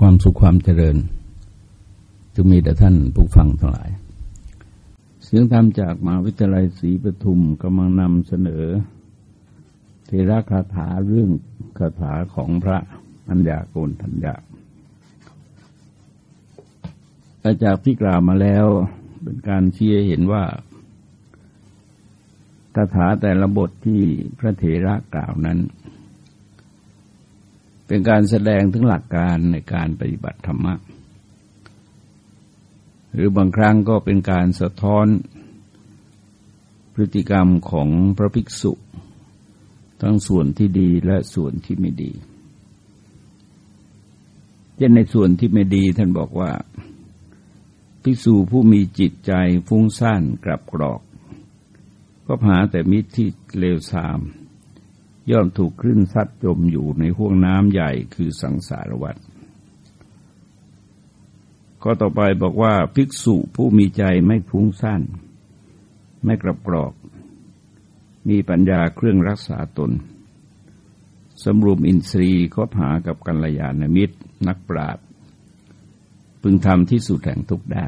ความสุขความเจริญจะมีแต่ท่านผู้ฟังทั้งหลาย เสียงธรรมจากมหาวิทยาลัยศรีปทุมกำลังนำเสนอเทระคาถาเรื่องคาถาของพระอัญญาโกนทัญญาจากที่กล่าวมาแล้วเป็นการเชี่ยเห็นว่าคาถาแต่ละบทที่พระเถระกล่าวนั้น เป็นการแสดงถึงหลักการในการปฏิบัติธรรมะ หรือบางครั้งก็เป็นการสะท้อนพฤติกรรมของพระภิกษุ ทั้งส่วนที่ดีและส่วนที่ไม่ดีเช่นในส่วนที่ไม่ดีท่านบอกว่า ภิกษุผู้มีจิตใจฟุ้งซ่านกลับกรอก ก็หาแต่มิตรที่เลวทราม ย่อมถูกคลื่นซัดจมอยู่ในห้วงน้ำใหญ่คือสังสารวัฏก็ต่อไปบอกว่าภิกษุผู้มีใจไม่ฟุ้งซ่านไม่กลับกรอก มีปัญญาเครื่องรักษาตนสำรวมอินทรีย์ก็หากับกัลยาณมิตร นักปราชญพึงทำที่สุดแห่งทุกได้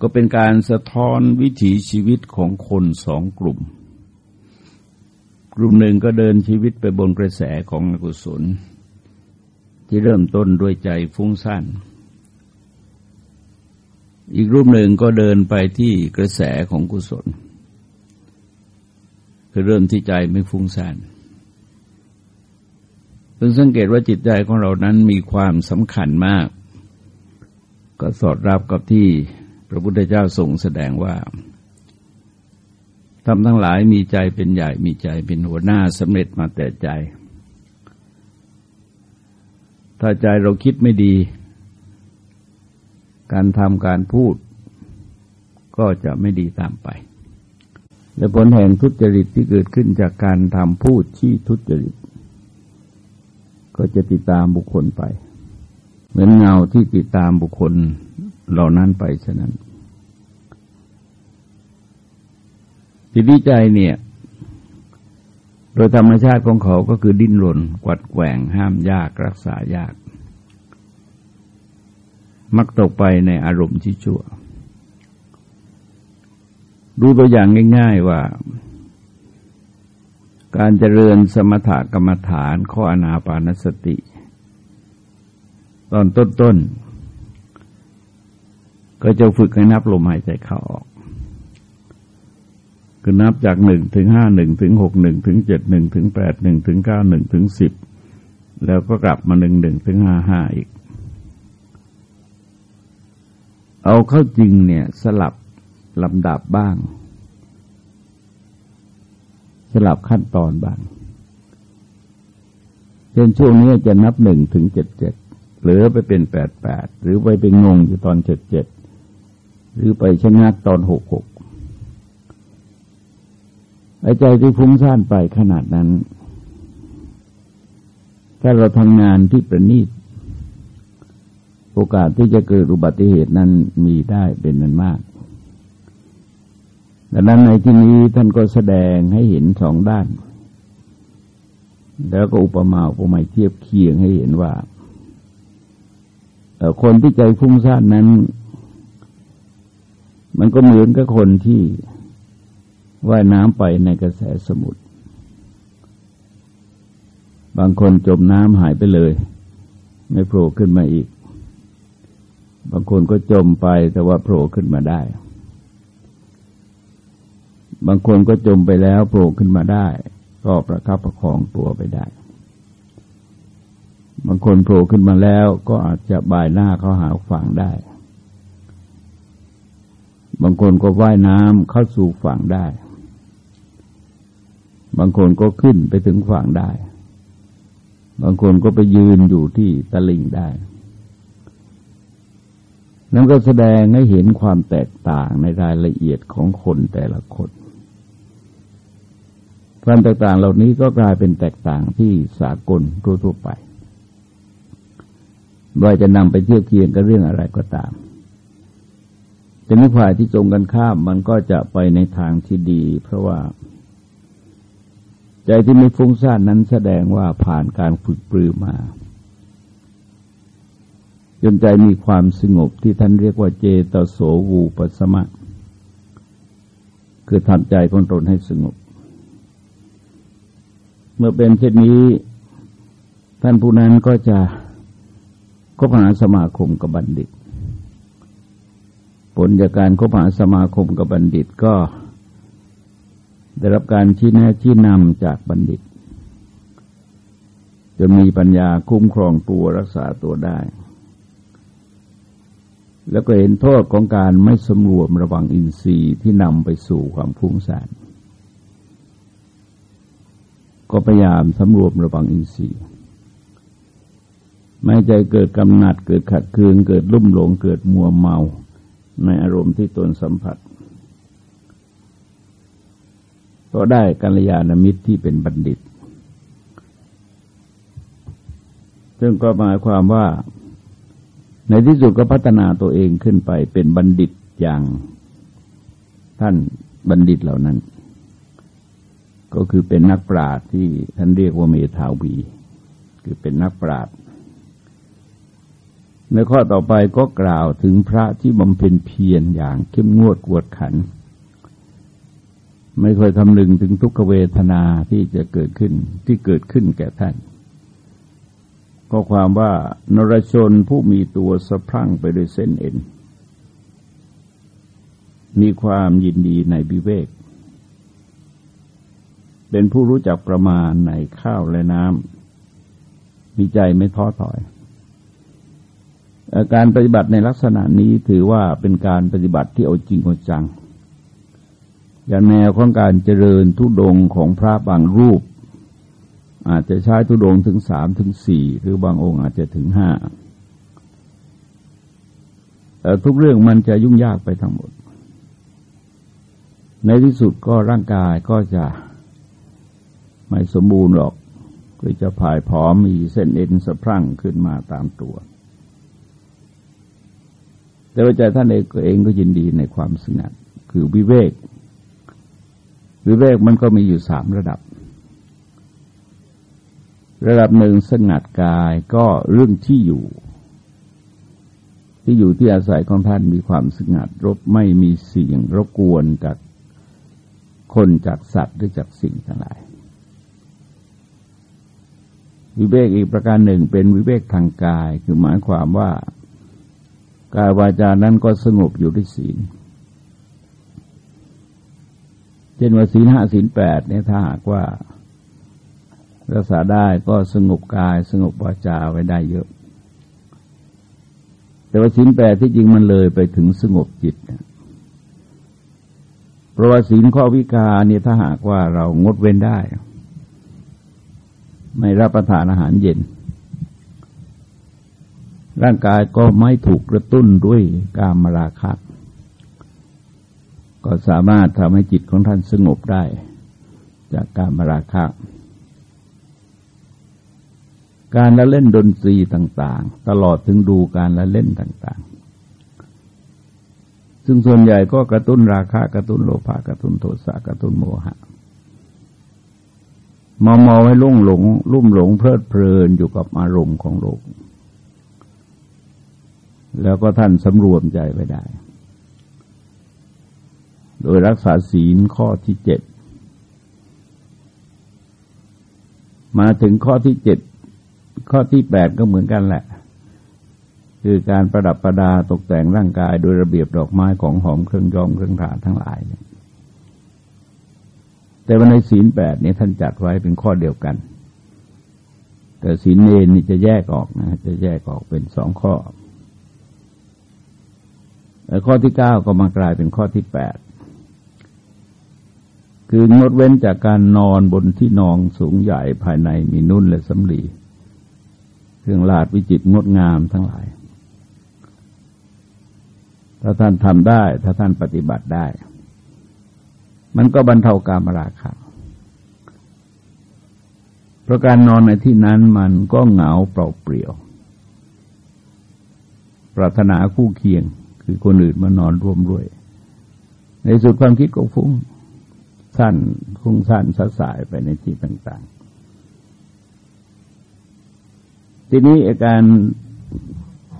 ก็เป็นการสะท้อนวิถีชีวิตของคนสองกลุ่ม กลุ่มหนึ่งก็เดินชีวิตไปบนกระแสของอกุศล ที่เริ่มต้นด้วยใจฟุ้งซ่านอีกรูปหนึ่งก็เดินไปที่กระแสของกุศล คือเริ่มที่ใจไม่ฟุ้งซ่านเพึงสังเกตว่าจิตใจของเรานั้นมีความสำคัญมาก ก็สอดรับกับที่พระพุทธเจ้าทรงแสดงว่า ทำทั้งหลายมีใจเป็นใหญ่มีใจเป็นหัวหน้าสำเร็จมาแต่ใจ ถ้าใจเราคิดไม่ดี การทำการพูด ก็จะไม่ดีตามไป และผลแห่งทุจริตที่เกิดขึ้นจากการทำพูดชี้ทุจริต ก็จะติดตามบุคคลไป เหมือนเงาที่ติดตามบุคคลเหล่านั้นไปฉะนั้นิวิจัยเนี่ย โดยธรรมชาติของเขาก็คือดิ้นรนกวัดแกว่งห้ามยากรักษายาก มักตกไปในอารมณ์ที่ชั่ว ดูตัวอย่างง่าย ๆว่า การเจริญสมถกรรมฐานข้ออนาปานสติ ตอนต้นๆก็จะฝึกให้นับลมหายใจเข้าออก คือนับจากหนึ่งถึงห้าหนึ่งถึงหกหนึ่งถึงเจ็ดหนึ่งถึงแปดหนึ่งถึงเก้าหนึ่งถึงสิบแล้วก็กลับมาหนึ่งหนึ่งถึงห้าห้าอีก เอาเข้าจริงเนี่ยสลับลำดับบ้าง สลับขั้นตอนบ้างเช่นช่วงนี้จะนับหนึ่งถึงเจ็ดเจ็ดหรือไปเป็นแปดแปดหรือไปเป็นงงอยู่ตอนเจ็ดเจ็ดหรือไปชะงักตอนหกหก ใจที่ฟุ้งซ่านไปขนาดนั้น ถ้าเราทำงานที่ประณีตโอกาสที่จะเกิดอุบัติเหตุนั้นมีได้เป็นนั้นมากดังนั้นในที่นี้ท่านก็แสดงให้เห็นสองด้าน แล้วก็อุปมาอุปไมยเทียบเคียงให้เห็นว่า คนที่ใจฟุ้งซ่านนั้น มันก็เหมือนกับคนที่ ว่ายน้ำไปในกระแสสมุทร บางคนจมน้ำหายไปเลย ไม่โผล่ขึ้นมาอีก บางคนก็จมไปแต่ว่าโผล่ขึ้นมาได้ บางคนก็จมไปแล้วโผล่ขึ้นมาได้ ก็ประคับประคองตัวไปได้ บางคนโผล่ขึ้นมาแล้วก็อาจจะบ่ายหน้าเขาหาฝั่งได้บางคนก็ว่ายน้ำเข้าสู่ฝั่งได้ บางคนก็ขึ้นไปถึงฝั่งได้ บางคนก็ไปยืนอยู่ที่ตะลิ่งได้ นั่นก็แสดงให้เห็นความแตกต่างในรายละเอียดของคนแต่ละคนความแตกต่างเหล่านี้ก็กลายเป็นแตกต่างที่สากลทั่วๆไปว่าจะนำไปเทียบเคียงกับเรื่องอะไรก็ตาม แต่ในฝ่ายที่ตรงกันข้ามมันก็จะไปในทางที่ดี เพราะว่า ใจที่ไม่ฟุ้งซ่านนั้นแสดงว่าผ่านการฝึกปรือมา จนใจมีความสงบที่ท่านเรียกว่าเจตโสวูปสมะ คือทำใจของตนให้สงบ เมื่อเป็นเช่นนี้ ท่านผู้นั้นก็จะคบหาสมาคมกับบัณฑิต ผลจากการคบหาสมาคมกับบัณฑิตก็ ได้รับการชี้แนะชี้นำจากบัณฑิตจนมีปัญญาคุ้มครองตัวรักษาตัวได้ แล้วก็เห็นโทษของการไม่สมรวมระวังอินทรีย์ที่นำไปสู่ความพุ่งสานก็พยายามสำรวมระวังอินทรีย์ ไม่ใจเกิดกำหนัดเกิดขัดเคืองเกิดลุ่มหลงเกิดมัวเมา ในอารมณ์ที่ตนสัมผัส ก็ได้กัลยาณมิตรที่เป็นบัณฑิต ซึ่งก็หมายความว่า ในที่สุดก็พัฒนาตัวเองขึ้นไปเป็นบัณฑิตอย่างท่านบัณฑิตเหล่านั้น ก็คือเป็นนักปราชญ์ที่ท่านเรียกว่าเมธาวี คือเป็นนักปราชญ์ในข้อต่อไปก็กล่าวถึงพระที่บำเพ็ญเพียรอย่างเข้มงวดกวดขัน ไม่เคยคำนึงถึงทุกขเวทนาที่จะเกิดขึ้นที่เกิดขึ้นแก่ท่านก็ความว่านรชนผู้มีตัวสะพรั่งไปด้วยเส้นเอ็น มีความยินดีในบิเวก เป็นผู้รู้จักประมาณในข้าวและน้ำมีใจไม่ท้อถอยการปฏิบัติในลักษณะนี้ถือว่าเป็นการปฏิบัติที่เอาจริงเอาจัง อย่างแนวของการเจริญทุดงของพระบางรูป อาจจะใช้ทุดงถึงสามถึงสี่หรือบางองค์อาจจะถึงห้าแต่ทุกเรื่องมันจะยุ่งยากไปทั้งหมด ในที่สุดก็ร่างกายก็จะไม่สมบูรณ์หรอกก็จะผายผอมมีเส้นเอ็นสะพรั่งขึ้นมาตามตัว แต่ว่าใจท่านเองก็เองก็ยินดีในความสงัด คือวิเวก วิเวกมันก็มีอยู่สามระดับ ระดับหนึ่งสงัดกายก็เรื่องที่อยู่ ที่อยู่ที่อาศัยของท่านมีความสงัด รบไม่มีเสียงรบกวนจากคนจากสัตว์หรือจากสิ่งทั้งหลาย วิเวกอีกประการหนึ่งเป็นวิเวกทางกายคือหมายความว่ากายวาจานั้นก็สงบอยู่ด้วยศีล เช่นว่าศีลห้าศีลแปดเนี่ยถ้าหากว่า รักษาได้ก็สงบกายสงบวาจาไว้ได้เยอะ แต่ว่าศีลแปดที่จริงมันเลยไปถึงสงบจิตเพราะว่าศีลข้อวิกาเนี่ยถ้าหากว่าเรางดเว้นได้ ไม่รับประทานอาหารเย็น ร่างกายก็ไม่ถูกกระตุ้นด้วยการมราคะ ก็สามารถทำให้จิตของท่านสงบได้จากการมราคะ การละเล่นดนตรีต่าง ๆ ตลอดถึงดูการละเล่นต่าง ๆ ซึ่งส่วนใหญ่ก็กระตุ้นราคะ กระตุ้นโลภะกระตุ้นโทสะกระตุ้นโมหะมอมอให้ลุ่งหลง ลุ่มหลงเพลิดเพลินอยู่กับอารมณ์ของโลก แล้วก็ท่านสำรวมใจไปได้ โดยรักษาศีลข้อที่เจ็ดมาถึงข้อที่เจ็ดข้อที่แปดก็เหมือนกันแหละ คือการประดับประดาตกแต่งร่างกาย โดยระเบียบดอกไม้ของหอมเครื่องยอมเครื่องถาทั้งหลาย แต่ว่าในศีลแปดนี้ท่านจัดไว้เป็นข้อเดียวกัน แต่ศีลเนนนี่จะแยกออกนะจะแยกออกเป็นสองข้อแต่ข้อที่เก้าก็มากลายเป็นข้อที่แปด คืองดเว้นจากการนอนบนที่นองสูงใหญ่ภายในมีนุ่นและสำลีครื่องลาดวิจิตรงดงามทั้งหลาย ถ้าท่านทำได้ ถ้าท่านปฏิบัติได้ มันก็บรรเทาการมราคะเพราะการนอนในที่นั้นมันก็เหงาเปล่าเปลี่ยว ปรารถนาคู่เคียง คือคนอื่นมานอนร่วมด้วย ในสุดความคิดก็ฟุ้ง สั้นฟุ้งสั้นสสายไปในที่ต่าง ๆ ทีนี้อาการ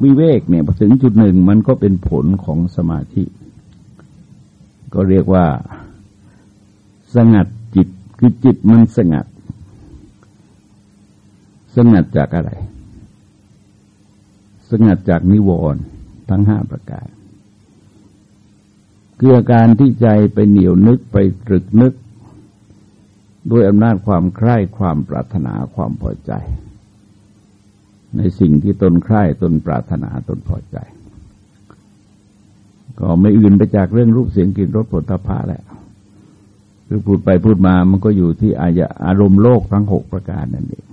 วิเวกเนี่ยพอถึงจุดหนึ่งมันก็เป็นผลของสมาธิ ก็เรียกว่า สงัดจิตคือจิตมันสงัด สงัดจากอะไร สงัดจากนิวรณ์ทั้งห้าประการ คืออาการที่ใจไปเหนียวนึกไปตรึกนึก ด้วยอำนาจความใคร่ความปรารถนาความพอใจ ในสิ่งที่ตนใคร่ตนปรารถนาตนพอใจ ก็ไม่อื่นไปจากเรื่องรูปเสียงกลิ่นรสผลตภะแหละคือพูดไปพูดมามันก็อยู่ที่อายอารมณ์โลกทั้งหกประการนั่นเอง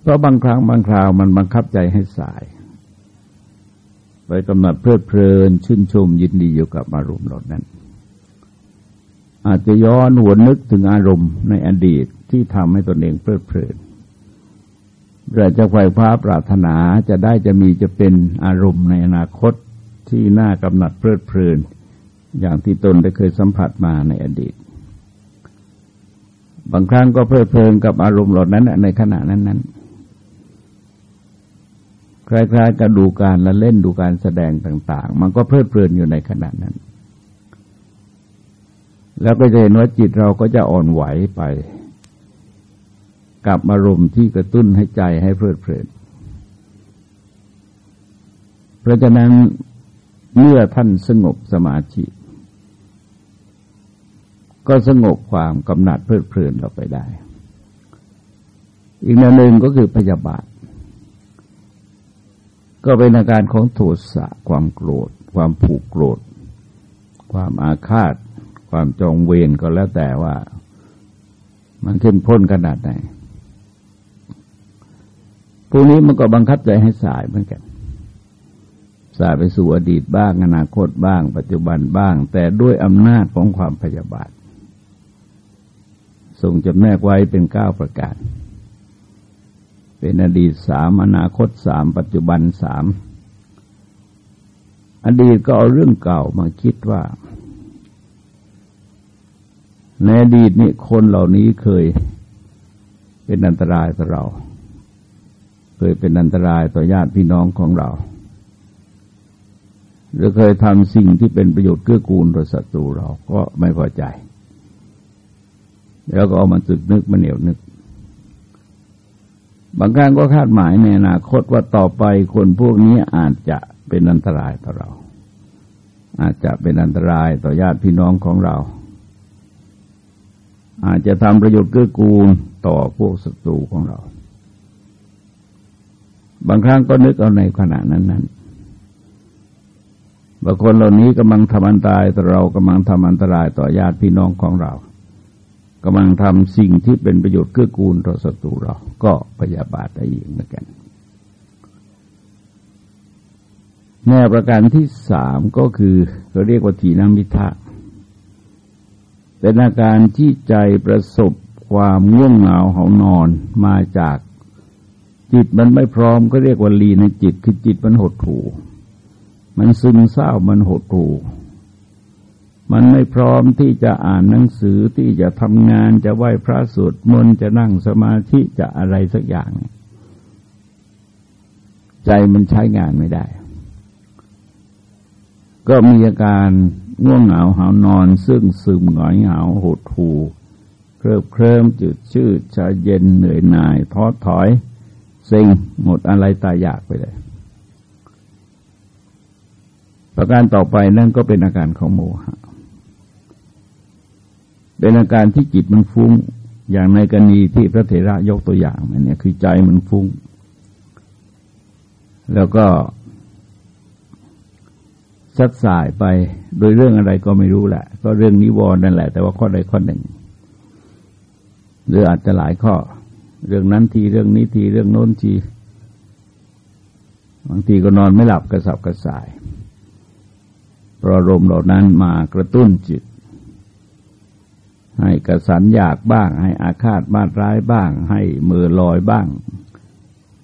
เพราะบางครั้งบางคราวมันบังคับใจให้สาย ไปกำหนัดเพลิดเพลินชื่นชมยินดีอยู่กับอารมณ์เหล่านั้น อาจจะย้อนหวนนึกถึงอารมณ์ในอดีตที่ทำให้ตนเองเพลิดเพลินเราจะไฟฟ้าปรารถนาจะได้จะมีจะเป็นอารมณ์ในอนาคตที่น่ากำหนัดเพลิดเพลิน อย่างที่ตนได้เคยสัมผัสมาในอดีต บางครั้งก็เพลิดเพลินกับอารมณ์เหล่านั้นในขณะนั้นๆ คล้ายๆกับดูการละเล่นดูการแสดงต่าง ๆ มันก็เพลิดเพลินอยู่ในขณะนั้น แล้วก็จะเห็นว่าจิตเราก็จะอ่อนไหวไป กับอารมณ์ที่กระตุ้นให้ใจให้เพลิดเพลิน เพราะฉะนั้นเมื่อท่านสงบสมาธิก็สงบความกำหนัดเพลิดเพลินเราไปได้ อีกแนวหนึ่งก็คือพยาบาท ก็เป็นอาการของโทสะความโกรธ ความผูกโกรธ ความอาฆาต ความจองเวรก็แล้วแต่ว่า มันเข้มข้นขนาดไหนพวกนี้มันก็บังคับใจให้สายเหมือนกันสายไปสู่อดีตบ้าง อนาคตบ้าง ปัจจุบันบ้าง แต่ด้วยอำนาจของความพยาบาทส่งจำแนกไว้เป็นเก้าประการ เป็นอดีตสามอนาคตสามปัจจุบันสามอดีตก็เอาเรื่องเก่ามาคิดว่า ในอดีตนี่คนเหล่านี้เคยเป็นอันตรายต่อเรา เคยเป็นอันตรายต่อญาติพี่น้องของเรา หรือเคยทำสิ่งที่เป็นประโยชน์เกื้อกูลต่อศัตรูเราก็ไม่พอใจ แล้วก็เอามาตึกนึกมาเหนียวนึก บางครั้งก็คาดหมายในอนาคตว่าต่อไปคนพวกนี้อาจจะเป็นอันตรายต่อเรา อาจจะเป็นอันตรายต่อญาติพี่น้องของเรา อาจจะทำประโยชน์เกื้อกูลต่อพวกศัตรูของเรา บางครั้งก็นึกเอาในขณะนั้นนั้นบางคนเหล่านี้กำลังทำอันตรายต่อเรากำลังทำอันตรายต่อญาติพี่น้องของเรา กำลังทำสิ่งที่เป็นประโยชน์เกื้อกูลต่อศัตรูเรา ก็พยาบาทได้อีกเหมือนกัน แนวประการที่สามก็คือเขาเรียกว่าทีนามิทะเป็นอาการที่ใจประสบความง่วงเหงาเหานอนมาจากจิตมันไม่พร้อมก็เรียกว่าลีในจิตคือจิตมันหดถูมันซึมเศร้ามันหดถู มันไม่พร้อมที่จะอ่านหนังสือที่จะทำงานจะไหว้พระสวดมนต์จะนั่งสมาธิจะอะไรสักอย่างใจมันใช้งานไม่ได้ ก็มีอาการง่วงเหงาหานอน ซึ่งซึมหงอยเหงาหดหูเคลิบเคลิ้มจืดชืดชาเย็นเหนื่อยหน่ายท้อถอยเซ็งหมดอะไรตายอยากไปเลย ประการต่อไปนั่นก็เป็นอาการของโมหะ เป็นอาการที่จิตมันฟุ้ง อย่างในกรณีที่พระเถระยกตัวอย่างมันเนี่ยคือใจมันฟุ้ง แล้วก็ชัดสายไปโดยเรื่องอะไรก็ไม่รู้แหละ ก็เรื่องนิวรณ์นั่นแหละ แต่ว่าข้อใดข้อหนึ่ง หรืออาจจะหลายข้อ เรื่องนั้นทีเรื่องนี้ทีเรื่องโน้นทีบางทีก็นอนไม่หลับกระสับกระส่ายเพราะลมเหล่านั้นมากระตุ้นจิต ให้กระสันอยากบ้าง ให้อาฆาตมาร้ายบ้าง ให้มือลอยบ้าง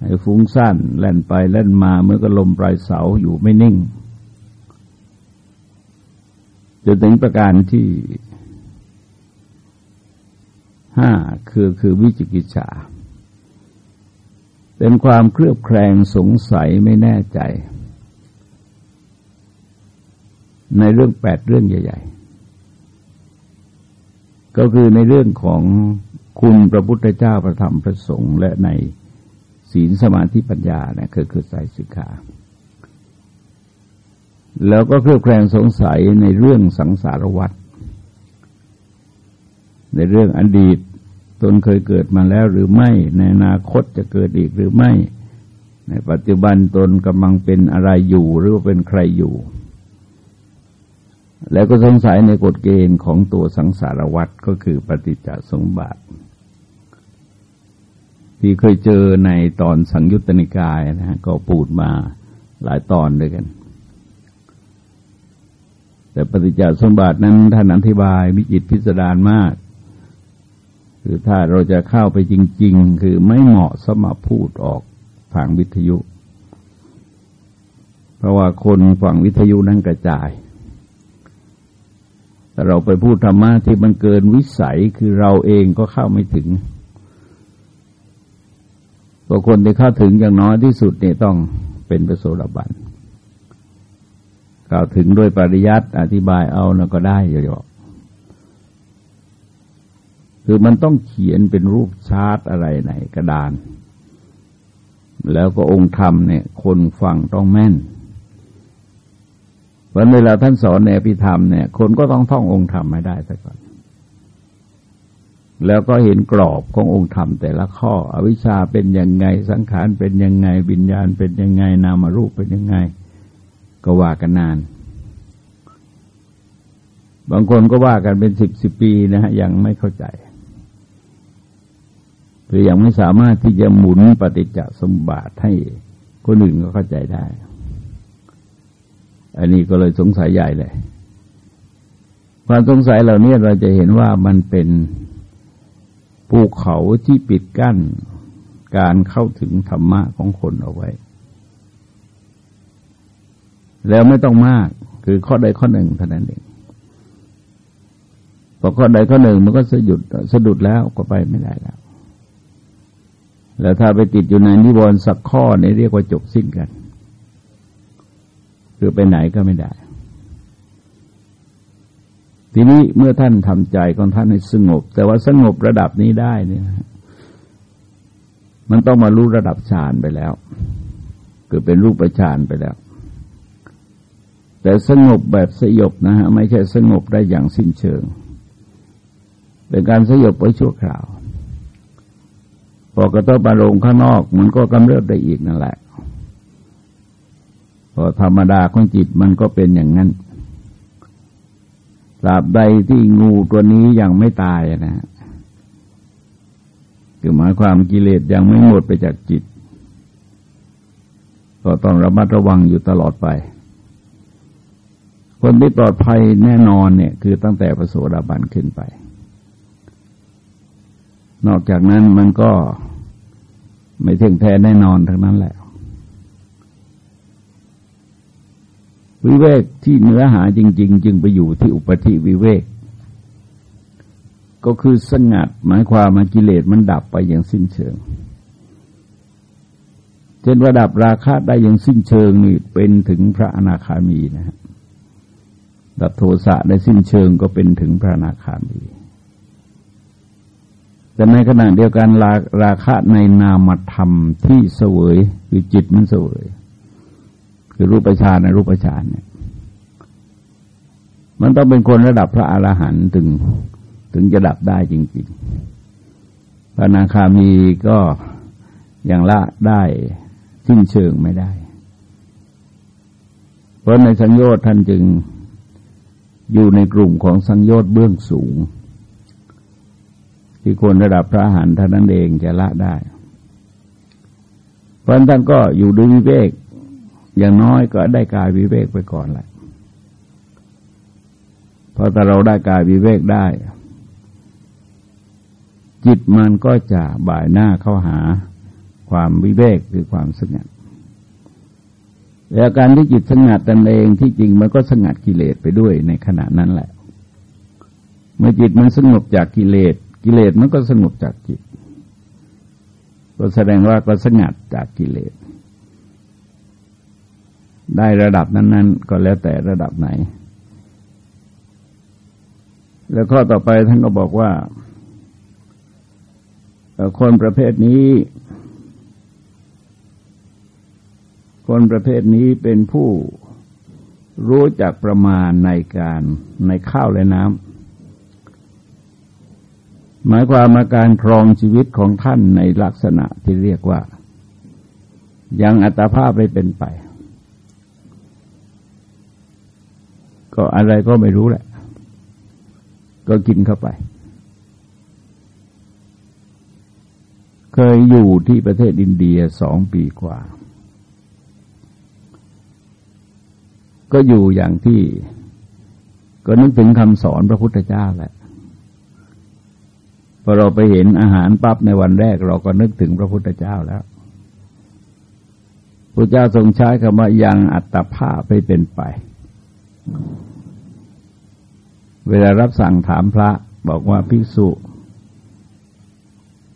ให้ฟุ้งซ่านเล่นไปเล่นมาเมื่อก็ลมปลายเสาอยู่ไม่นิ่งจนถึงประการที่ห้าคือคือวิจิกิจฉาเป็นความเครือบแคลงสงสัยไม่แน่ใจ ในเรื่องแปดเรื่องใหญ่ ๆ ก็คือในเรื่องของคุณพระพุทธเจ้าพระธรรมพระสงฆ์และในศีลสมาธิปัญญาเนี่ยคือคือสายสิกขา แล้วก็เครือบแคลงสงสัยในเรื่องสังสารวัฏในเรื่องอดีตตนเคยเกิดมาแล้วหรือไม่ ในอนาคตจะเกิดอีกหรือไม่ ในปัจจุบันตนกำลังเป็นอะไรอยู่หรือว่าเป็นใครอยู่ แล้วก็สงสัยในกฎเกณฑ์ของตัวสังสารวัฏก็คือปฏิจจสมบัติ ที่เคยเจอในตอนสังยุตตนิกายนะฮะก็ปูดมาหลายตอนด้วยกัน แต่ปฏิจจสมบัตินั้นท่านอธิบายวิจิตพิสดารมาก คือถ้าเราจะเข้าไปจริง ๆ คือไม่เหมาะสมาพูดออกทางวิทยุ เพราะว่าคนฝั่งวิทยุนั้นกระจาย แต่เราไปพูดธรรมะที่มันเกินวิสัยคือเราเองก็เข้าไม่ถึงพอคนที่เข้าถึงอย่างน้อยที่สุดเนี่ยต้องเป็นประโสดาบันกล่าวถึงด้วยปริยัติอธิบายเอาแล้วก็ได้เยอะคือมันต้องเขียนเป็นรูปชาร์ตอะไรในกระดาน แล้วก็องค์ธรรมเนี่ย คนฟังต้องแม่น วันเวลาท่านสอนในอภิธรรมเนี่ย คนก็ต้องท่ององค์ธรรมไม่ได้ซะก่อน แล้วก็เห็นกรอบขององค์ธรรมแต่ละข้อ อวิชชาเป็นยังไง สังขารเป็นยังไงวิญญาณเป็นยังไง นามรูปเป็นยังไง ก็ว่ากันนาน บางคนก็ว่ากันเป็นสิบสิบปีนะฮะยังไม่เข้าใจคือยังไม่สามารถที่จะหมุนปฏิจจสมบัติให้คนอื่นก็เข้าใจได้ อันนี้ก็เลยสงสัยใหญ่เลย ความสงสัยเหล่านี้เราจะเห็นว่ามันเป็นภูเขาที่ปิดกั้นการเข้าถึงธรรมะของคนเอาไว้ แล้วไม่ต้องมากคือข้อใดข้อหนึ่งเท่านั้นเองพอข้อใดข้อหนึ่งมันก็สะดุดสะดุดแล้วก็ไปไม่ได้แล้ว แล้วถ้าไปติดอยู่ในนิวรณ์สักข้อนี่เรียกว่าจบสิ้นกัน คือไปไหนก็ไม่ได้ ทีนี้เมื่อท่านทำใจของท่านให้สงบ แต่ว่าสงบระดับนี้ได้เนี่ย มันต้องมารู้ระดับฌานไปแล้ว คือเป็นรูปฌานไปแล้ว แต่สงบแบบสยบนะฮะไม่ใช่สงบได้อย่างสิ้นเชิง เป็นการสยบไว้ชั่วคราวพอกระทบอารมณ์ข้างนอก มันก็กำเริบได้อีกนั่นแหละ พอธรรมดาของจิตมันก็เป็นอย่างนั้นตราบใดที่งูตัวนี้ยังไม่ตายนะฮะคือหมายความกิเลสยังไม่หมดไปจากจิต ก็ต้องระมัดระวังอยู่ตลอดไป คนที่ปลอดภัยแน่นอนเนี่ย คือตั้งแต่ประโสดาบันขึ้นไป นอกจากนั้นมันก็ไม่เที่ยงแท้แน่นอนทั้งนั้นแหละ วิเวกที่เนื้อหาจริง ๆ จึงไปอยู่ที่อุปธิวิเวก ก็คือสงัดหมายความมากิเลสมันดับไปอย่างสิ้นเชิงเช่นระดับราคะได้อย่างสิ้นเชิงนี่เป็นถึงพระอนาคามีนะฮะดับโทสะได้สิ้นเชิงก็เป็นถึงพระอนาคามี แต่ในขณะเดียวกันราราคะในนามธรรมที่เสวยคือจิตมันเสวย คือรูปฌานในรูปฌานเนี่ย มันต้องเป็นคนระดับพระอรหันต์ถึงถึงจะดับได้จริง ๆ พระนาคามีก็ยังละได้สิ้นเชิงไม่ได้ เพราะในสังโยชน์ท่านจึงอยู่ในกลุ่มของสังโยชน์เบื้องสูง ที่คนระดับพระอรหันต์ท่านนั้นเองจะละได้ เพราะท่านก็อยู่ด้วยวิเวก อย่างน้อยก็ได้กายวิเวกไปก่อนแหละพอแต่เราได้กายวิเวกได้ จิตมันก็จะบ่ายหน้าเข้าหาความวิเวกคือความสงัดแล้วการที่จิตสงัดตนเองที่จริงมันก็สงัดกิเลสไปด้วยในขณะนั้นแหละ เมื่อจิตมันสงบจากกิเลส กิเลสมันก็สงบจากจิต ก็แสดงว่าก็สงัดจากกิเลส ได้ระดับนั้น ๆ ก็แล้วแต่ระดับไหน แล้วข้อต่อไปท่านก็บอกว่า คนประเภทนี้ คนประเภทนี้เป็นผู้รู้จักประมาณในการในข้าวและน้ำหมายความมาการครองชีวิตของท่านในลักษณะที่เรียกว่า ยังอัตภาพไม่เป็นไป ก็อะไรก็ไม่รู้แหละ ก็กินเข้าไป เคยอยู่ที่ประเทศอินเดียสองปีกว่า ก็อยู่อย่างที่ ก็นึกถึงคำสอนพระพุทธเจ้าแหละพอเราไปเห็นอาหารปั๊บในวันแรก เราก็นึกถึงพระพุทธเจ้าแล้วพระเจ้าทรงใช้คำว่ายังอัตภาพไปเป็นไป เวลารับสั่งถามพระบอกว่าภิกษุ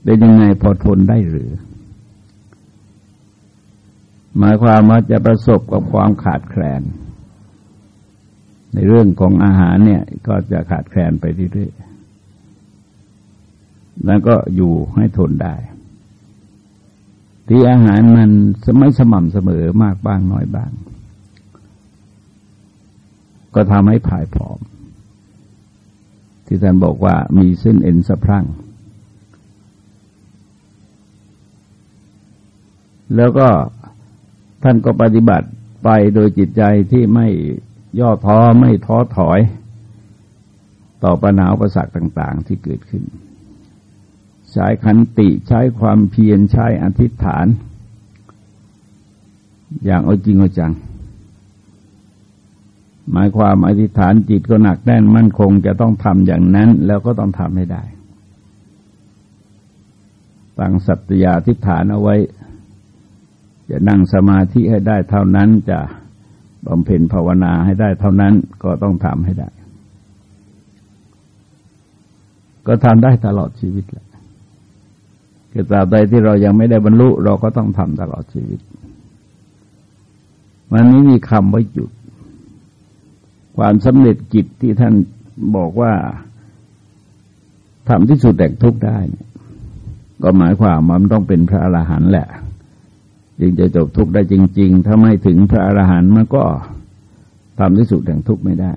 เป็นยังไงพอทนได้หรือ หมายความว่าจะประสบกับความขาดแคลน ในเรื่องของอาหารเนี่ยก็จะขาดแคลนไปเรื่อยๆแล้วก็อยู่ให้ทนได้ ที่อาหารมันไม่สม่ำเสมอมากบ้างน้อยบ้าง ก็ทำให้ผายผอม ที่ท่านบอกว่ามีเส้นเอ็นสะพรั่ง แล้วก็ท่านก็ปฏิบัติไปโดยจิตใจที่ไม่ย่อท้อไม่ท้อถอย ต่อปัญหาประสักต่าง ๆ ที่เกิดขึ้น ใช้ขันติใช้ความเพียรใช้อธิษฐาน อย่างเอาจริงเอาจัง หมายความอธิษฐานจิตก็หนักแน่นมั่นคงจะต้องทำอย่างนั้น แล้วก็ต้องทำให้ได้ตั้งสัตยาธิษฐานเอาไว้ จะนั่งสมาธิให้ได้เท่านั้นจะบำเพ็ญภาวนาให้ได้เท่านั้นก็ต้องทำให้ได้ ก็ทำได้ตลอดชีวิตแหละคือตราบใดที่เรายังไม่ได้บรรลุ เราก็ต้องทำตลอดชีวิตวันนี้มีคำว่าหยุด ความสำเร็จกิจที่ท่านบอกว่าทำที่สุดแห่งทุกข์ได้ก็หมายความมันต้องเป็นพระอรหันต์แหละ จึงจะจบทุกข์ได้จริง ๆ ถ้าไม่ถึงพระอรหันต์มันก็ทำที่สุดแห่งทุกข์ไม่ได้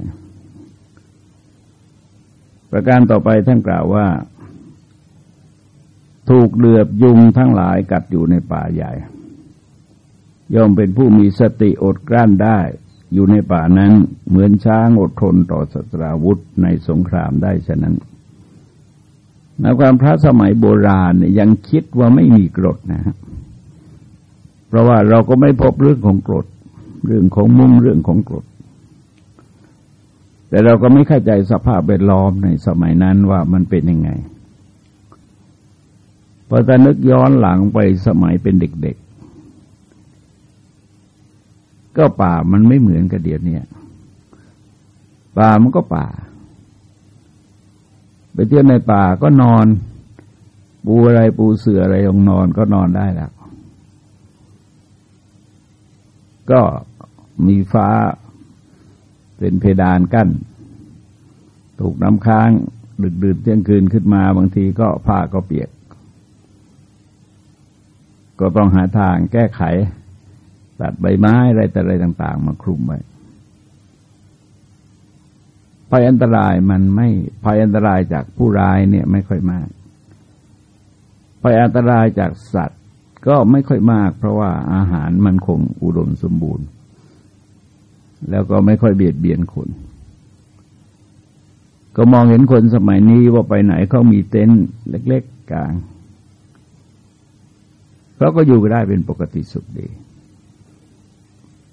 ประการต่อไปท่านกล่าวว่า ถูกเดือบยุงทั้งหลายกัดอยู่ในป่าใหญ่ย่อมเป็นผู้มีสติอดกลั้นได้ อยู่ในป่านั้นเหมือนช้างอดทนต่อสตราวุธในสงครามได้ฉะนั้นในความพระสมัยโบราณยังคิดว่าไม่มีกรดนะครับเพราะว่าเราก็ไม่พบเรื่องของกรด เรื่องของมุ่งเรื่องของกรด แต่เราก็ไม่เข้าใจสภาพแวดล้อมในสมัยนั้นว่ามันเป็นยังไงพอจะนึกย้อนหลังไปสมัยเป็นเด็ก ก็ป่ามันไม่เหมือนกับเดี๋ยวนี้ป่ามันก็ป่า ไปเที่ยวในป่าก็นอน ปูอะไรปูเสืออะไรลงนอนก็นอนได้แล้วก็มีฟ้าเป็นเพดานกั้น ถูกน้ำค้างดึกดื่นเที่ยงคืนขึ้นมาบางทีก็ผ้าก็เปียก ก็ต้องหาทางแก้ไข ตัดใบไม้อะไรแต่อะไรต่าง ๆ มาคลุมไว้ภัยอันตรายมันไม่ภัยอันตรายจากผู้ร้ายเนี่ยไม่ค่อยมากภัยอันตรายจากสัตว์ก็ไม่ค่อยมาก เพราะว่าอาหารมันคงอุดมสมบูรณ์ แล้วก็ไม่ค่อยเบียดเบียนคน ก็มองเห็นคนสมัยนี้ว่าไปไหนเขามีเต็นท์เล็ก ๆกลางเขาก็อยู่ได้เป็นปกติสุขดี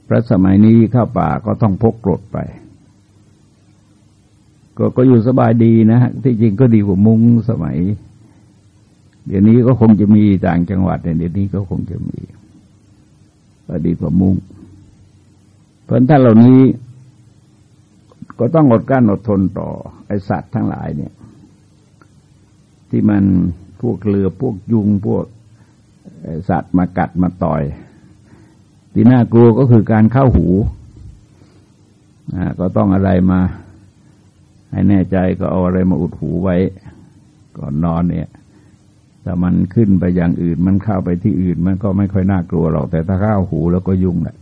พระสมัยนี้เข้าป่าก็ต้องพกกรดไป ก็ก็อยู่สบายดีนะที่จริงก็ดีกว่ามุ้งสมัย เดี๋ยวนี้ก็คงจะมีต่างจังหวัดเดี๋ยวนี้ก็คงจะมีก็ดีกว่ามุ้งเพราะท่านเหล่านี้ก็ต้องอดกั้นอดทนต่อไอสัตว์ทั้งหลายเนี่ย ที่มันพวกเรือพวกยุงพวกสัตว์มากัดมาต่อย ที่น่ากลัวก็คือการเข้าหูก็ต้องอะไรมา ให้แน่ใจก็เอาอะไรมาอุดหูไว้ ก่อนนอนเนี่ยถ้ามันขึ้นไปอย่างอื่น มันเข้าไปที่อื่น มันก็ไม่ค่อยน่ากลัวหรอก แต่ถ้าเข้าหูแล้วก็ยุ่งแหละ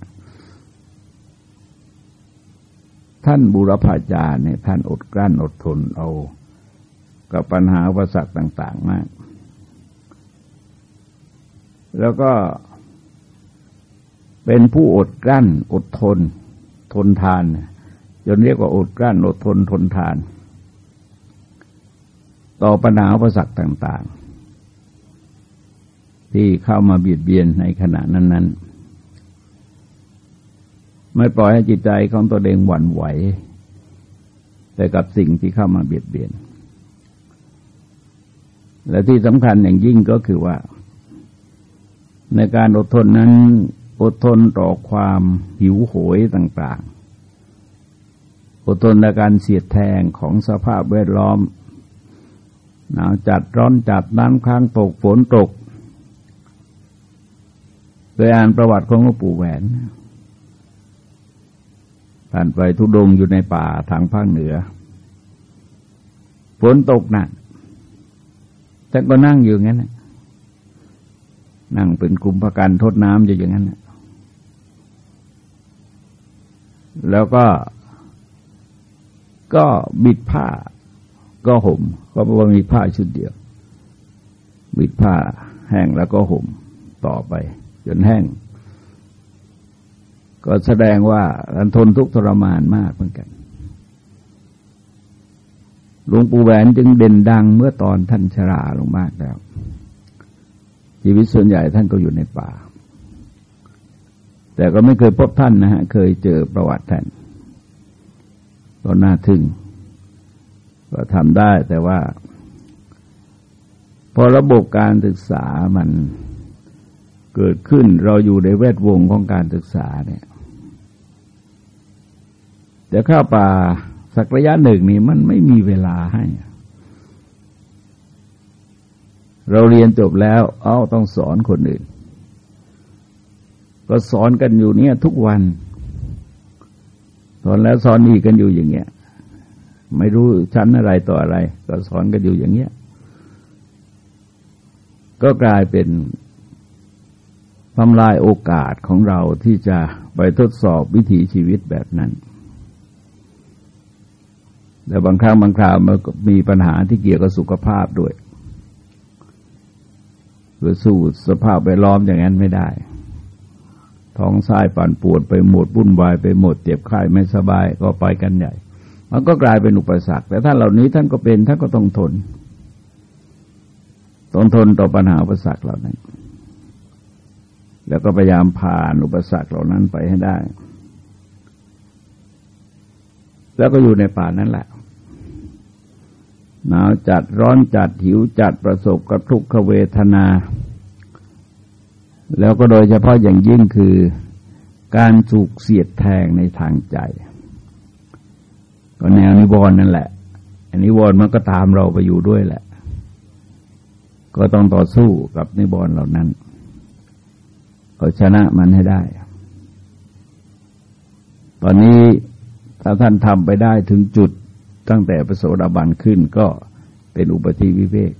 ท่านบุรพาจารย์เนี่ยท่านอดกลั้นอดทนเอา กับปัญหาอุปสรรคต่าง ๆ มาก แล้วก็ เป็นผู้อดกลั้น อดทน ทนทานจนเรียกว่าอดกลั้น อดทนทนทาน ต่อปัญหาอุปสรรคต่าง ๆ ที่เข้ามาเบียดเบียนในขณะนั้น ๆ ไม่ปล่อยให้จิตใจของตัวเองหวั่นไหว แต่กับสิ่งที่เข้ามาเบียดเบียน และที่สำคัญอย่างยิ่งก็คือว่า ในการอดทนนั้น อดทนต่อความหิวโหยต่างๆ อดทนในการเสียดแทงของสภาพแวดล้อม หนาวจัดร้อนจัดน้ำค้างตกฝนตกเคยอ่านประวัติของหลวงปู่แหวนท่านไปทุดงอยู่ในป่าทางภาคเหนือ ฝนตกหนักท่านก็นั่งอยู่งั้นนั่งเป็นกลุ่มประกันทดน้ำอยู่อย่างนั้น แล้วก็ ก็บิดผ้า ก็ห่ม ก็เพราะว่ามีผ้าชุดเดียว บิดผ้าแห้งแล้วก็ห่มต่อไป จนแห้ง ก็แสดงว่าอันทนทุกข์ทรมานมากเหมือนกันหลวงปู่แหวนจึงเด่นดังเมื่อตอนท่านชราลงมากแล้ว ชีวิตส่วนใหญ่ท่านก็อยู่ในป่า แต่ก็ไม่เคยพบท่านนะฮะ เคยเจอประวัติท่านก็น่าทึ่ง ก็ทำได้แต่ว่า พอระบบการศึกษามันเกิดขึ้นเราอยู่ในแวดวงของการศึกษาเนี่ยแต่เข้าป่าสักระยะหนึ่งนี่มันไม่มีเวลาให้ เราเรียนจบแล้ว เอาต้องสอนคนอื่น ก็สอนกันอยู่เนี่ย ทุกวัน สอนแล้วสอนอีกกันอยู่อย่างเงี้ย ไม่รู้ชั้นอะไรต่ออะไร ก็สอนกันอยู่อย่างเงี้ย ก็กลายเป็นทำลายโอกาสของเราที่จะไปทดสอบวิถีชีวิตแบบนั้น แต่บางครั้งบางคราวมันมีปัญหาที่เกี่ยวกับสุขภาพด้วยหรือสู้สภาพไปล้อมอย่างนั้นไม่ได้ ท้องไส้ปั่นปวดไปหมดบุ่นวายไปหมดเจ็บไข้ไม่สบายก็ไปกันใหญ่ มันก็กลายเป็นอุปสรรคแต่ท่านเหล่านี้ท่านก็เป็นท่านก็ต้องทนต้องทนต่อปัญหาอุปสรรคเหล่านั้น แล้วก็พยายามผ่านอุปสรรคเหล่านั้นไปให้ได้ แล้วก็อยู่ในป่านั้นแหละหนาวจัดร้อนจัดหิวจัดประสบกับทุกขเวทนา แล้วก็โดยเฉพาะอย่างยิ่งคือการถูกเสียดแทงในทางใจ ก็แนวนิวรณ์นั่นแหละอันนิวรณ์มันก็ตามเราไปอยู่ด้วยแหละ ก็ต้องต่อสู้กับนิวรณ์เหล่านั้นก็ชนะมันให้ได้ ตอนนี้ถ้าท่านทำไปได้ถึงจุดตั้งแต่ประโสดาบันขึ้นก็เป็นอุปธิวิเวก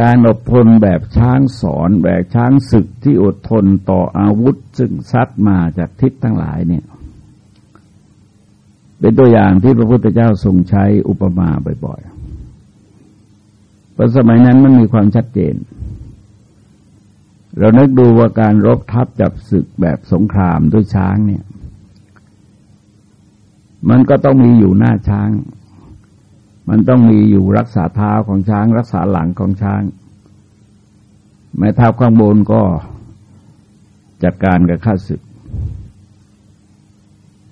การอดทนแบบช้างสอนแบบช้างศึกที่อดทนต่ออาวุธซึ่งซัดมาจากทิศทั้งหลายเนี่ย เป็นตัวอย่างที่พระพุทธเจ้าทรงใช้อุปมาบ่อยๆเพราะสมัยนั้นมันมีความชัดเจน เรานึกดูว่าการรบทับจับศึกแบบสงครามด้วยช้างเนี่ย มันก็ต้องมีอยู่หน้าช้าง มันต้องมีอยู่รักษาเท้าของช้าง รักษาหลังของช้างแม้เท้าข้างบนก็จัดการกับข้าศึก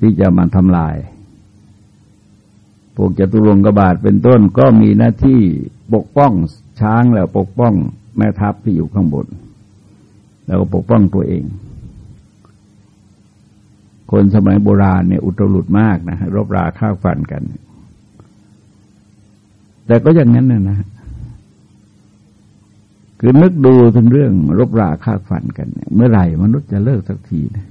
ที่จะมาทำลายพวกจตุรงกบาทเป็นต้นก็มีหน้าที่ปกป้องช้างแล้วปกป้องแม่ทัพที่อยู่ข้างบน แล้วก็ปกป้องตัวเอง คนสมัยโบราณเนี่ยอุตรุดมากนะรบราข้าวฟันกัน แต่ก็อย่างนั้นนะนะ คือนึกดูถึงเรื่องรบราฆ่าฟันกันเมื่อไหร่มนุษย์จะเลิกสักทีนะ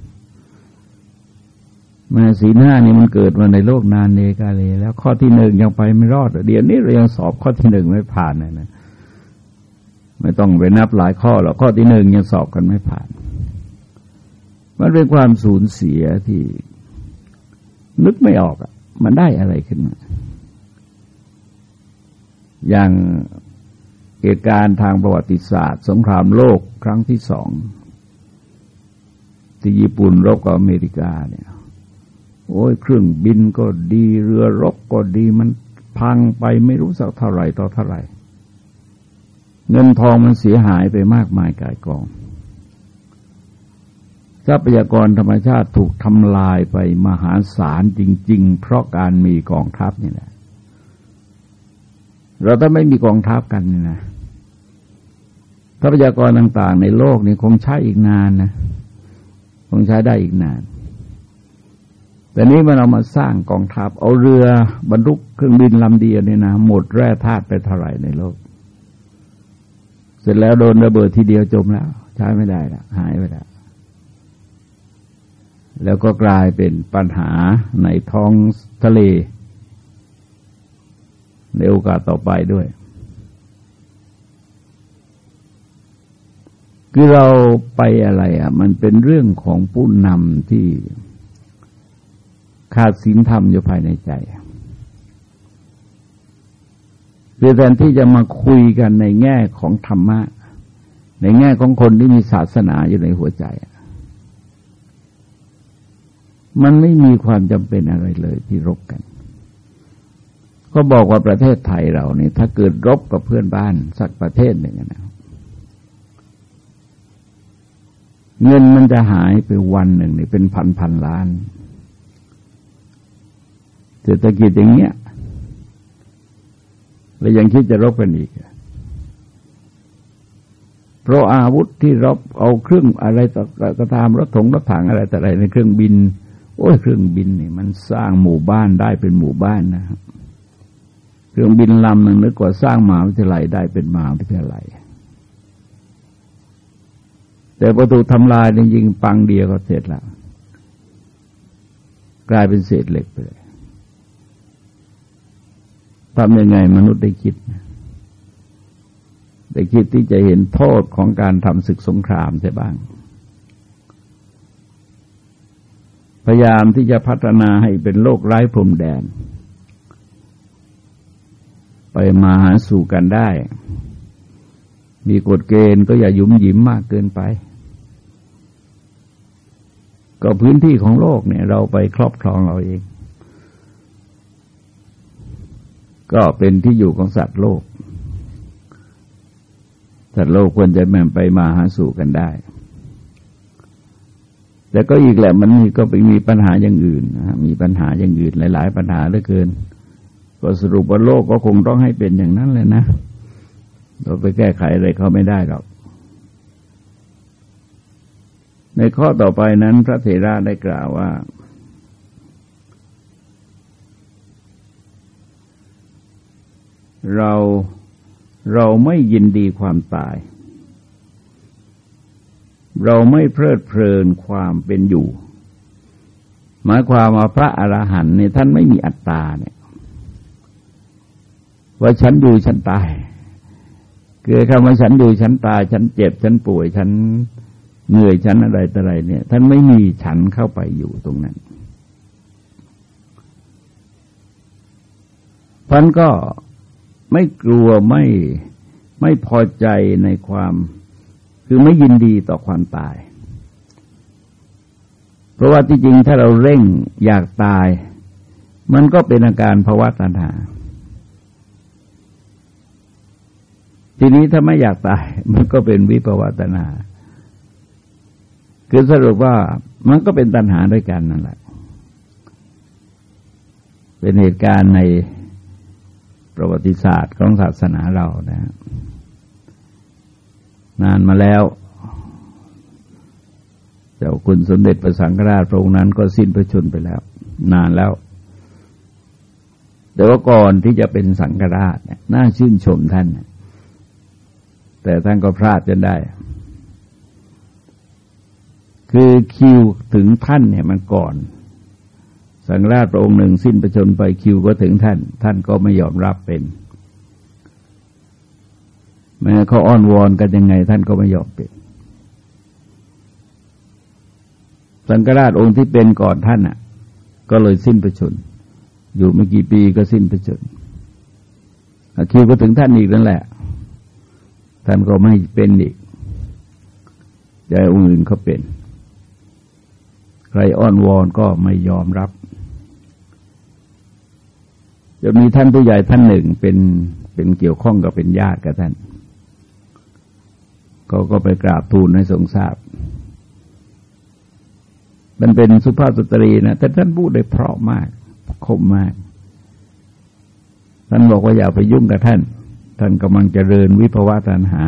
มาสีหน้านี่มันเกิดมาในโลกนานเนกาเล แล้วข้อที่หนึ่งยังไปไม่รอด เดี๋ยวนี้เรายังสอบข้อที่หนึ่งไม่ผ่านเลยนะไม่ต้องไปนับหลายข้อหรอกข้อที่หนึ่งยังสอบกันไม่ผ่าน มันเป็นความสูญเสียที่ นึกไม่ออกอะ มันได้อะไรขึ้นมา อย่างเหตุการณ์ทางประวัติศาสตร์ สงครามโลกครั้งที่สองที่ญี่ปุ่นรบกับอเมริกาเนี่ย โอ้ยเครื่องบินก็ดีเรือรบก็ดีมันพังไปไม่รู้สักเท่าไหร่ต่อเท่าไหร่ เงินทองมันเสียหายไปมากมายกายกองทรัพยากรธรรมชาติถูกทำลายไปมหาศาลจริง ๆ เพราะการมีกองทัพนี่แหละ เราถ้าไม่มีกองทัพกันนี่นะทรัพยากรต่าง ๆ ในโลกนี่คงใช้อีกนานนะคงใช้ได้อีกนาน แต่นี้มันเอามาสร้างกองทัพ เอาเรือบรรทุกเครื่องบินลำเดียวเนี่ยนะหมดแร่ธาตุไปเท่าไหร่ในโลก เสร็จแล้วโดนระเบิดทีเดียวจมแล้ว ใช้ไม่ได้ละหายไปแล้วแล้วก็กลายเป็นปัญหาในท้องทะเล ในโอกาสต่อไปด้วย คือเราไปอะไรอะ มันเป็นเรื่องของผู้นำที่ขาดศีลธรรมอยู่ภายในใจคือแทนที่จะมาคุยกันในแง่ของธรรมะ ในแง่ของคนที่มีศาสนาอยู่ในหัวใจ มันไม่มีความจำเป็นอะไรเลยที่รบกัน ก็บอกว่าประเทศไทยเราเนี่ยถ้าเกิดรบกับเพื่อนบ้านสักประเทศหนึ่งนะเงินมันจะหายไปวันหนึ่งนี่เป็นพันพันล้านเศรษฐกิจอย่างเงี้ยแล้วยังคิดจะรบกันอีก เพราะอาวุธที่รบเอาเครื่องอะไรต่อกระทำรถถงรถถังอะไรแต่อะไรในเครื่องบิน โอ้ยเครื่องบินนี่มันสร้างหมู่บ้านได้เป็นหมู่บ้านนะครับ เครื่องบินลำหนึ่งนึกว่าสร้างมหาวิทยาลัยได้เป็นมหาวิทยาลัย แต่ประตูทำลายจริงๆปังเดียวก็เสร็จแล้วกลายเป็นเศษเหล็กไปเลยทำยังไงมนุษย์ได้คิด ได้คิดที่จะเห็นโทษของการทำศึกสงครามใช่บ้าง พยายามที่จะพัฒนาให้เป็นโลกไร้พรมแดน ไปมาหาสู่กันได้ มีกฎเกณฑ์ก็อย่ายุ่มยิ้มมากเกินไป ก็พื้นที่ของโลกเนี่ย เราไปครอบครองเราเอง ก็เป็นที่อยู่ของสัตว์โลก สัตว์โลกควรจะแม่ไปมาหาสู่กันได้แต่ก็อีกแหละมันมีก็ไปมีปัญหาอย่างอื่นนะมีปัญหาอย่างอื่นหลาย ๆ ปัญหาเหลือเกิน ก็สรุปว่าโลกก็คงต้องให้เป็นอย่างนั้นเลยนะเราไปแก้ไขอะไรเขาไม่ได้หรอก ในข้อต่อไปนั้นพระเถระได้กล่าวว่า เราเราไม่ยินดีความตาย เราไม่เพลิดเพลินความเป็นอยู่ หมายความว่าพระอรหันต์เนี่ยท่านไม่มีอัตตาเนี่ย ว่าฉันอยู่ฉันตายเกิดคำว่าฉันอยู่ฉันตาย ฉันเจ็บ ฉันป่วย ฉันเหนื่อยฉันอะไรต่ออะไรเนี่ย ท่านไม่มีฉันเข้าไปอยู่ตรงนั้นพันก็ไม่กลัวไม่ไม่พอใจในความคือไม่ยินดีต่อความตาย เพราะว่าที่จริงถ้าเราเร่งอยากตาย มันก็เป็นอาการภาวะตัณหา ทีนี้ถ้าไม่อยากตาย มันก็เป็นวิภาวะตัณหาคือสรุปว่ามันก็เป็นตัณหาด้วยกันนั่นแหละ เป็นเหตุการณ์ในประวัติศาสตร์ของศาสนาเรานะนานมาแล้ว เจ้าคุณสมเด็จพระสังฆราชพระองค์นั้นก็สิ้นพระชนไปแล้ว นานแล้ว แต่ว่าก่อนที่จะเป็นสังฆราชน่าชื่นชมท่าน แต่ท่านก็พลาดจนได้ คือคิวถึงท่านเนี่ยมันก่อน สังราชพระองค์หนึ่งสิ้นประชนไปคิวก็ถึงท่าน ท่านก็ไม่ยอมรับเป็นแม้เขาอ้อนวอนกันยังไง ท่านก็ไม่ยอมเป็น สังฆราชองค์ที่เป็นก่อนท่านอะ ก็เลยสิ้นประชน อยู่ไม่กี่ปีก็สิ้นประชนคิวก็ถึงท่านอีกนั่นแหละ ท่านก็ไม่เป็นอีกใจองค์อื่นเขาเป็น ใครอ้อนวอนก็ไม่ยอมรับจะมีท่านผู้ใหญ่ท่านหนึ่งเป็นเป็นเกี่ยวข้องกับเป็นญาติกับท่านเขาก็ไปกราบทูลให้ทรงทราบ มันเป็นสุภาพสตรีนะแต่ท่านพูดได้เพราะมากคมมาก ท่านบอกว่าอย่าไปยุ่งกับท่าน ท่านกำลังเจริญวิภวะตัณหา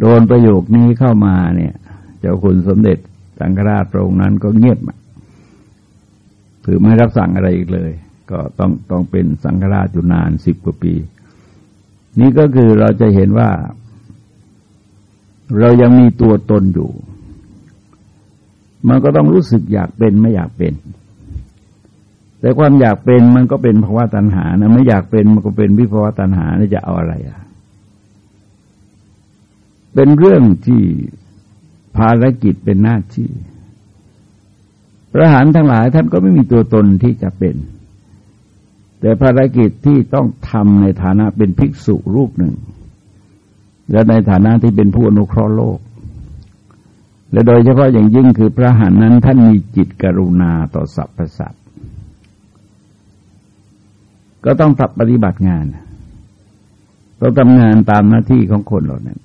โดนประโยคนี้เข้ามาเนี่ย เจ้าคุณสมเด็จสังฆราชพระองค์นั้นก็เงียบถือไม่รับสั่งอะไรอีกเลย ก็ต้องต้องเป็นสังฆราชอยู่นานสิบกว่าปี นี่ก็คือเราจะเห็นว่า เรายังมีตัวตนอยู่ มันก็ต้องรู้สึกอยากเป็นไม่อยากเป็น แต่ความอยากเป็นมันก็เป็นภาวะตัณหานะไม่อยากเป็นมันก็เป็นวิภาวะตัณหานี่จะเอาอะไรอะ เป็นเรื่องที่ภารกิจเป็นหน้าที่พระหานทั้งหลายท่านก็ไม่มีตัวตนที่จะเป็น แต่ภารกิจที่ต้องทำในฐานะเป็นภิกษุรูปหนึ่ง และในฐานะที่เป็นผู้อนุเคราะห์โลก และโดยเฉพาะอย่างยิ่งคือพระหันนั้นท่านมีจิตกรุณาต่อสรรพสัตว์ ก็ต้องตับปฏิบัติงานต้องทำงานตามหน้าที่ของคนเหล่านั้น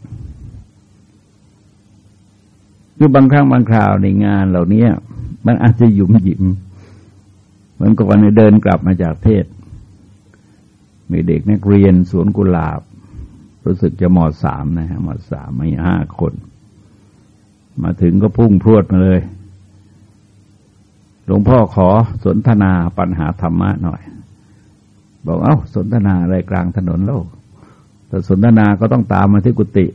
คือบางครั้งบางคราวในงานเหล่านี้มันอาจจะหยุมหยิมเหมือนกับวันนี้เดินกลับมาจากเทศ มีเด็กนักเรียนสวนกุหลาบ รู้สึกจะมอสามนะฮะมอสามไม่ห้าคน มาถึงก็พุ่งพรวดมาเลย หลวงพ่อขอสนทนาปัญหาธรรมะหน่อย บอกเอา้าสนทนาอะไรกลางถนนโลกแต่สนทนาก็ต้องตามมาที่กุฏิ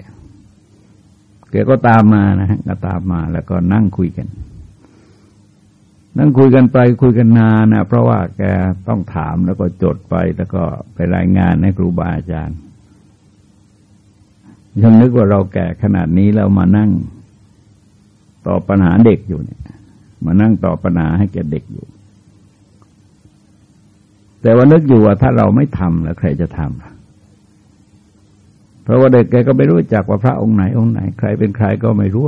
แกก็ตามมานะฮะก็ตามมาแล้วก็นั่งคุยกัน นั่งคุยกันไปคุยกันนานนะเพราะว่าแกต้องถามแล้วก็จดไปแล้วก็ไปรายงานให้ครูบาอาจารย์ยังนึกว่าเราแก่ขนาดนี้แล้วมานั่งตอบปัญหาเด็กอยู่เนี่ย มานั่งตอบปัญหาให้แกเด็กอยู่ แต่ว่านึกอยู่ว่าถ้าเราไม่ทำแล้วใครจะทำเพราะว่าเด็กแกก็ไม่รู้จักว่าพระองค์ไหนองค์ไหน ใครเป็นใครก็ไม่รู้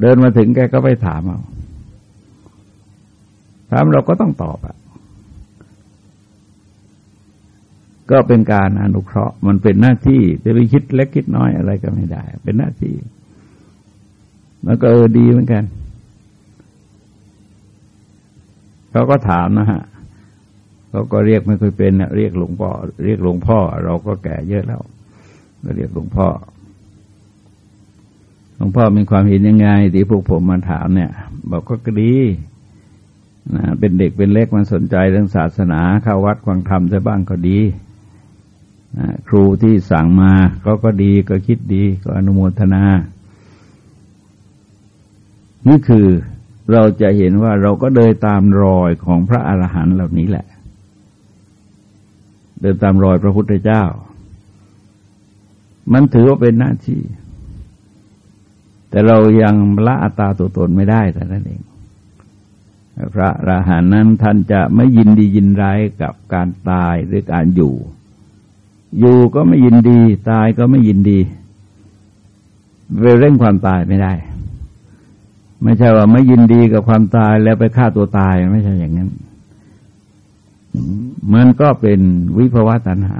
เดินมาถึงแกก็ไปถามเอาถามเราก็ต้องตอบอะ ก็เป็นการอนุเคราะห์ มันเป็นหน้าที่จะไปคิดเล็กคิดน้อยอะไรก็ไม่ได้ เป็นหน้าที่ มันก็เออดีเหมือนกัน เขาก็ถามนะฮะเขาก็เรียกไม่เคยเป็นเรียกหลวงพ่อ เรียกหลวงพ่อ เราก็แก่เยอะแล้วก็เรียกหลวงพ่อหลวงพ่อมีความเห็นยังไงที่พวกผมมาถามเนี่ย บอกก็ดีนะเป็นเด็กเป็นเล็กมันสนใจเรื่องศาสนาเข้าวัดฟังธรรมจะบ้างก็ดีนะครูที่สั่งมาเขาก็ดีก็คิดดีก็อนุโมทนา นี่คือ เราจะเห็นว่าเราก็เดินตามรอยของพระอรหันต์เหล่านี้แหละ เดินตามรอยพระพุทธเจ้า มันถือว่าเป็นหน้าที่ แต่เรายังละอัตตาตัวตนไม่ได้แต่นั้นเอง พระอรหันต์นั้นท่านจะไม่ยินดียินร้ายกับการตายหรือการอยู่ อยู่ก็ไม่ยินดี ตายก็ไม่ยินดีเวเร่งความตายไม่ได้ ไม่ใช่ว่าไม่ยินดีกับความตายแล้วไปฆ่าตัวตายไม่ใช่อย่างนั้น มันก็เป็นวิภวะตัณหา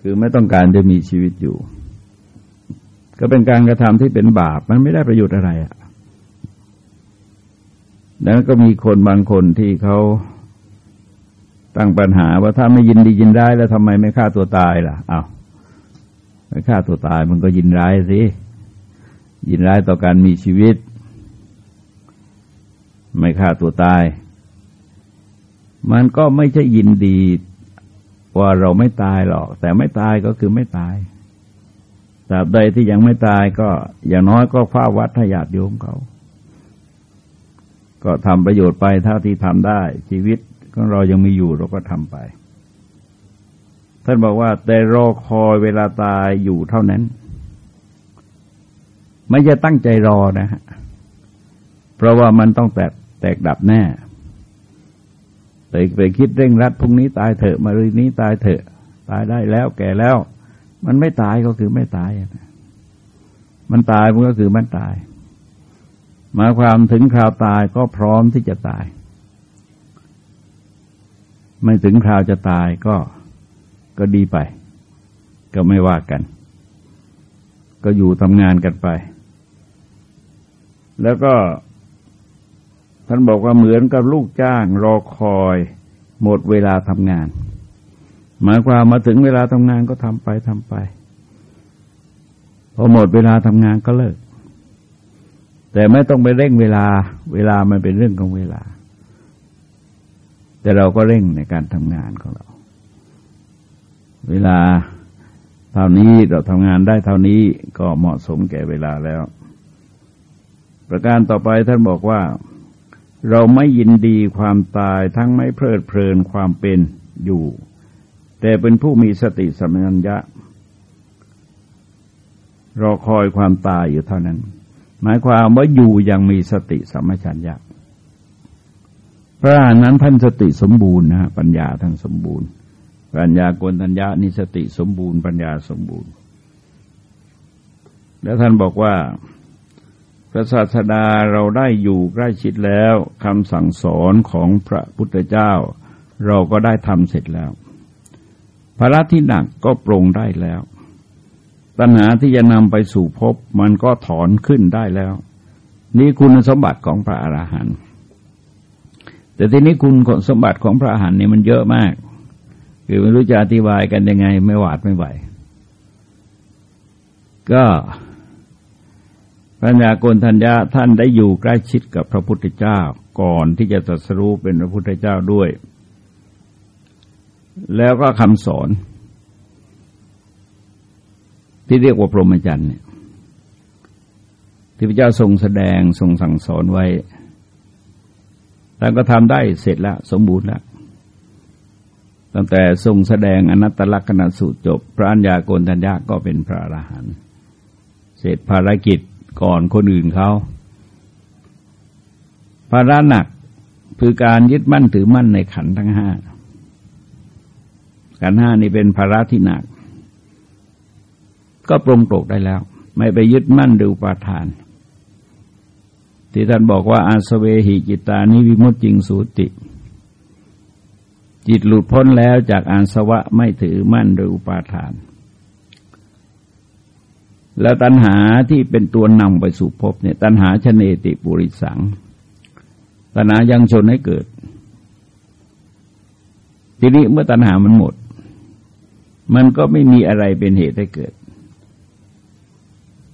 คือไม่ต้องการจะมีชีวิตอยู่ ก็เป็นการกระทำที่เป็นบาป มันไม่ได้ประโยชน์อะไรอะ่ะแล้วก็มีคนบางคนที่เขาตั้งปัญหาว่าถ้าไม่ยินดียินได้แล้วทำไมไม่ฆ่าตัวตายล่ะอา้าวไม่ฆ่าตัวตายมันก็ยินร้ายสิยินร้ายต่อการมีชีวิต ไม่ฆ่าตัวตาย มันก็ไม่ใช่ยินดีว่าเราไม่ตายหรอก แต่ไม่ตายก็คือไม่ตายตราบใดที่ยังไม่ตายก็อย่างน้อยก็ฝ้าวัดทยาดโยมเขา ก็ทำประโยชน์ไปเท่าที่ทำได้ ชีวิตของเรายังมีอยู่เราก็ทำไป ท่านบอกว่า แต่รอคอยเวลาตายอยู่เท่านั้น ไม่จะตั้งใจรอนะฮะเพราะว่ามันต้องแตก แตกดับแน่แต่ไปคิดเร่งรัดพรุ่งนี้ตายเถอะ มารืนนี้ตายเถอะ ตายได้แล้วแก่แล้ว มันไม่ตายก็คือไม่ตาย มันตายมันก็คือมันตาย หมายความถึงคราวตายก็พร้อมที่จะตาย ไม่ถึงคราวจะตายก็ก็ดีไป ก็ไม่ว่ากัน ก็อยู่ทำงานกันไป แล้วก็ ท่านบอกว่าเหมือนกับลูกจ้างรอคอยหมดเวลาทำงาน หมายความมาถึงเวลาทำงานก็ทำไปทำไป พอหมดเวลาทำงานก็เลิก แต่ไม่ต้องไปเร่งเวลา เวลามันเป็นเรื่องของเวลา แต่เราก็เร่งในการทำงานของเรา เวลาเท่านี้เราทำงานได้เท่านี้ก็เหมาะสมแก่เวลาแล้ว ประการต่อไปท่านบอกว่า เราไม่ยินดีความตายทั้งไม่เพลิดเพลินความเป็นอยู่ แต่เป็นผู้มีสติสัมปัญญะรอคอยความตายอยู่เท่านั้น หมายความว่าอยู่ยังมีสติสัมปชัญญะพระอานนั้นท่านสติสมบูรณ์นะปัญญาท่านสมบูรณ์ ปัญญาโกนัญญานิสติสมบูรณ์ ปัญญาสมบูรณ์ แล้วท่านบอกว่า พระศาสดาเราได้อยู่ใกล้ชิดแล้วคำสั่งสอนของพระพุทธเจ้า เราก็ได้ทำเสร็จแล้วภาระที่หนักก็ปรงได้แล้วปัญหาที่จะนำไปสู่ภพมันก็ถอนขึ้นได้แล้ว นี่คุณสมบัติของพระอราหันต์แต่ทีนี้คุณสมบัติของพระอรหันต์นี่มันเยอะมาก คือไม่รู้จะอธิบายกันยังไง ไม่หวาดไม่ไหว ก็ พระญาโกนทัญญาท่านได้อยู่ใกล้ชิดกับพระพุทธเจ้าก่อนที่จะตรัสรู้เป็นพระพุทธเจ้าด้วย แล้วก็คำสอน ที่เรียกว่าพรหมจรรย์เนี่ยที่พระเจ้าทรงแสดงทรงสั่งสอนไว้ท่านก็ทำได้เสร็จแล้ว สมบูรณ์แล้วตั้งแต่ทรงแสดงอนัตตลักษณสูตรจบ พระัญญาโกนทัญญาก็เป็นพระอรหันต์เสร็จภารกิจ ก่อนคนอื่นเขาภาระหนักคือการยึดมั่นถือมั่นในขันทั้งห้า ขันห้านี่เป็นภาระที่หนัก ก็ปรงตกได้แล้ว ไม่ไปยึดมั่นดูปาทาน ที่ท่านบอกว่าอาสเวหิจิตานิวิมุตจิงสูติ จิตหลุดพ้นแล้วจากอาสวะไม่ถือมั่นโดยอุปาทาน แล้วตัณหาที่เป็นตัวนำไปสู่ภพเนี่ย ตัณหาชเนติปุริสัง ตัณหายังชนให้เกิด ทีนี้เมื่อตัณหามันหมด มันก็ไม่มีอะไรเป็นเหตุให้เกิด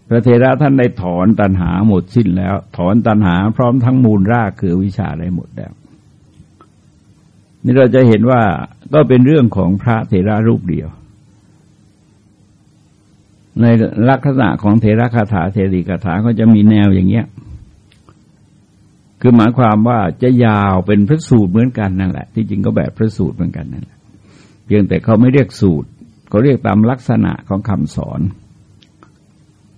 พระเทระท่านได้ถอนตัณหาหมดสิ้นแล้ว ถอนตัณหาพร้อมทั้งมูลรากคือวิชาได้หมดแล้วนี่เราจะเห็นว่าก็เป็นเรื่องของพระเทระรูปเดียว ในลักษณะของเทระคาถาเทรีคาถาก็จะมีแนวอย่างเงี้ย คือหมายความว่าจะยาวเป็นพระสูตรเหมือนกันนั่นแหละ ที่จริงก็แบบพระสูตรเหมือนกันนั่นแหละ เพียงแต่เขาไม่เรียกสูตรเขาเรียกตามลักษณะของคำสอน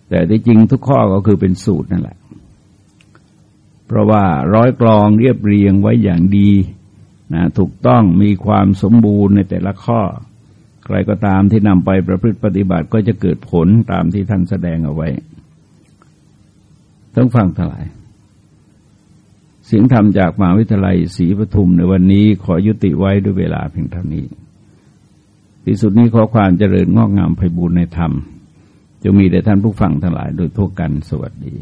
แต่ที่จริงทุกข้อก็คือเป็นสูตรนั่นแหละ เพราะว่าร้อยกรองเรียบเรียงไว้อย่างดีนะถูกต้องมีความสมบูรณ์ในแต่ละข้อ ใครก็ตามที่นำไปประพฤติปฏิบัติก็จะเกิดผลตามที่ท่านแสดงเอาไว้ ต้องฟังทั้งหลาย เสียงธรรมจากมหาวิทยาลัยศรีปทุมในวันนี้ขอยุติไว้ด้วยเวลาเพียงเท่านี้ ที่สุดนี้ขอความเจริญงอกงามไพบูรณในธรรม จะมีแด่ท่านผู้ฟังทั้งหลายโดยทั่วกันสวัสดี